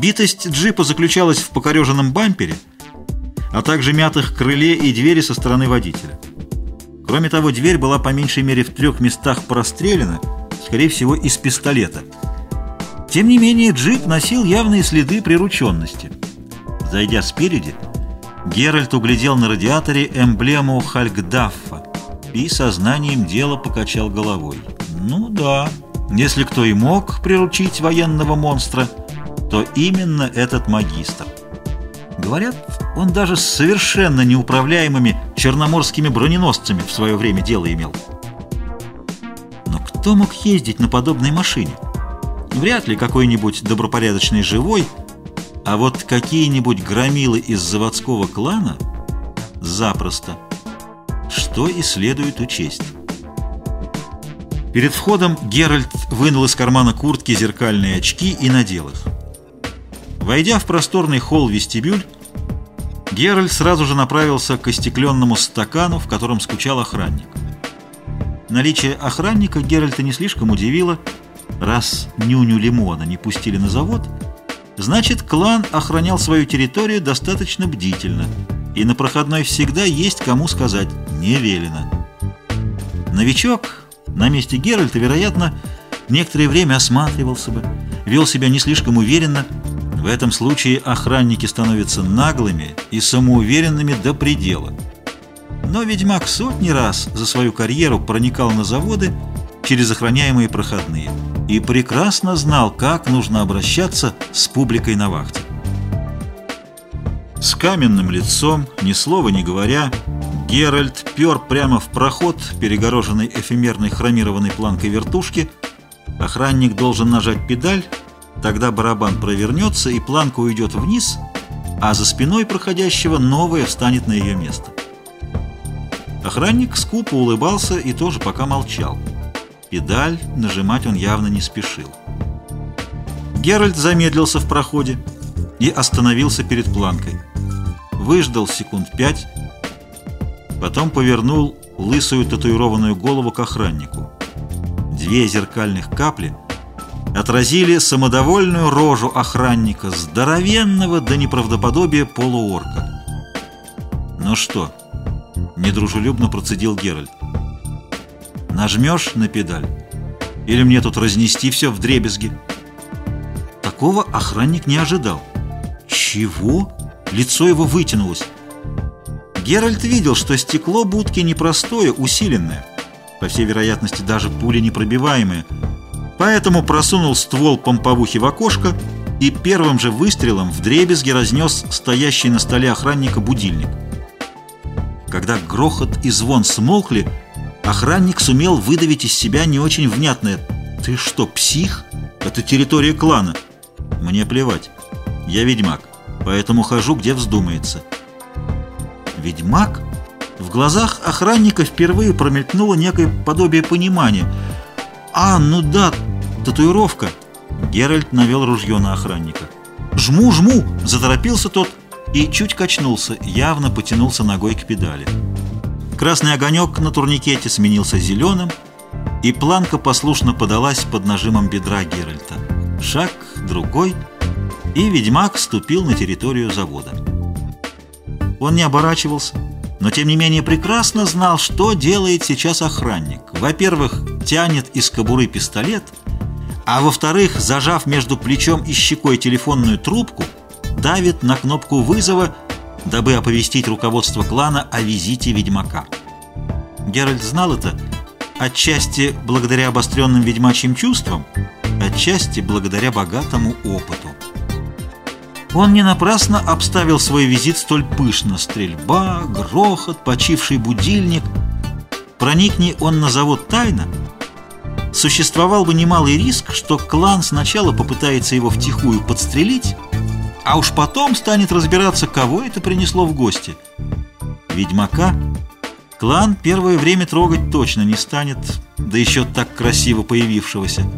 Битость джипа заключалась в покореженном бампере, а также мятых крыле и двери со стороны водителя. Кроме того, дверь была по меньшей мере в трех местах прострелена, скорее всего, из пистолета. Тем не менее, джип носил явные следы прирученности. Зайдя спереди, Геральт углядел на радиаторе эмблему Хальгдаффа и сознанием дела покачал головой. Ну да, если кто и мог приручить военного монстра, то именно этот магистр. Говорят, он даже с совершенно неуправляемыми черноморскими броненосцами в свое время дело имел. Но кто мог ездить на подобной машине? Вряд ли какой-нибудь добропорядочный живой, а вот какие-нибудь громилы из заводского клана запросто. Что и следует учесть. Перед входом Геральт вынул из кармана куртки зеркальные очки и надел их. Войдя в просторный холл-вестибюль, Геральт сразу же направился к остекленному стакану, в котором скучал охранник. Наличие охранника Геральта не слишком удивило. Раз нюню лимона не пустили на завод, значит, клан охранял свою территорию достаточно бдительно, и на проходной всегда есть кому сказать «не велено». Новичок на месте Геральта, вероятно, некоторое время осматривался бы, вел себя не слишком уверенно, в этом случае охранники становятся наглыми и самоуверенными до предела. Но ведьмак сотни раз за свою карьеру проникал на заводы через охраняемые проходные и прекрасно знал, как нужно обращаться с публикой на вахте. С каменным лицом, ни слова не говоря, Геральт пер прямо в проход, перегороженный эфемерной хромированной планкой вертушки. Охранник должен нажать педаль, Тогда барабан провернется, и планка уйдет вниз, а за спиной проходящего новая встанет на ее место. Охранник скупо улыбался и тоже пока молчал. Педаль нажимать он явно не спешил. Геральт замедлился в проходе и остановился перед планкой. Выждал секунд пять, потом повернул лысую татуированную голову к охраннику. Две зеркальных капли — отразили самодовольную рожу охранника, здоровенного до неправдоподобия полуорка. «Ну что?» — недружелюбно процедил Геральт. «Нажмешь на педаль? Или мне тут разнести все в дребезги?» Такого охранник не ожидал. «Чего?» — лицо его вытянулось. Геральт видел, что стекло будки непростое, усиленное, по всей вероятности даже пули непробиваемое, Поэтому просунул ствол помповухи в окошко и первым же выстрелом в дребезги разнес стоящий на столе охранника будильник. Когда грохот и звон смолкли, охранник сумел выдавить из себя не очень внятное «Ты что, псих? Это территория клана». «Мне плевать. Я ведьмак, поэтому хожу, где вздумается». «Ведьмак?» В глазах охранника впервые промелькнуло некое подобие понимания. «А, ну да, Татуировка. Геральт навел ружье на охранника. «Жму, жму!» – заторопился тот и чуть качнулся, явно потянулся ногой к педали. Красный огонек на турникете сменился зеленым, и планка послушно подалась под нажимом бедра Геральта. Шаг, другой, и ведьмак вступил на территорию завода. Он не оборачивался, но тем не менее прекрасно знал, что делает сейчас охранник. Во-первых, тянет из кобуры пистолет – а во-вторых, зажав между плечом и щекой телефонную трубку, давит на кнопку вызова, дабы оповестить руководство клана о визите ведьмака. Геральт знал это отчасти благодаря обостренным ведьмачьим чувствам, отчасти благодаря богатому опыту. Он не напрасно обставил свой визит столь пышно. Стрельба, грохот, почивший будильник. Проникни он на завод тайно — существовал бы немалый риск, что клан сначала попытается его втихую подстрелить, а уж потом станет разбираться, кого это принесло в гости. Ведьмака клан первое время трогать точно не станет, да еще так красиво появившегося.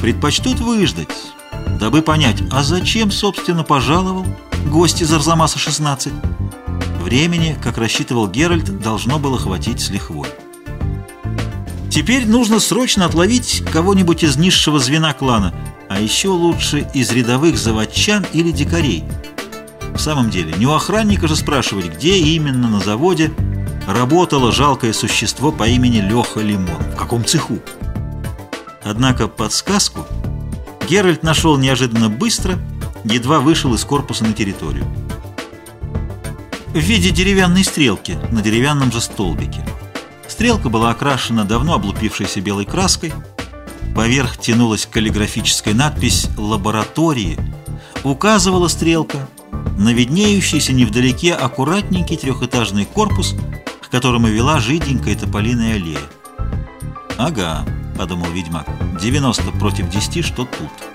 Предпочтут выждать, дабы понять, а зачем, собственно, пожаловал гость из Арзамаса-16. Времени, как рассчитывал Геральт, должно было хватить с лихвой. Теперь нужно срочно отловить кого-нибудь из низшего звена клана А еще лучше из рядовых заводчан или дикарей. В самом деле, не у охранника же спрашивать, где именно на заводе работало жалкое существо по имени Леха Лимон, в каком цеху. Однако подсказку Геральт нашел неожиданно быстро, едва вышел из корпуса на территорию. В виде деревянной стрелки на деревянном же столбике. Стрелка была окрашена давно облупившейся белой краской, Поверх тянулась каллиграфическая надпись «Лаборатории». Указывала стрелка на виднеющийся невдалеке аккуратненький трехэтажный корпус, к которому вела жиденькая тополиная аллея. «Ага», — подумал ведьмак, — «90 против 10, что тут».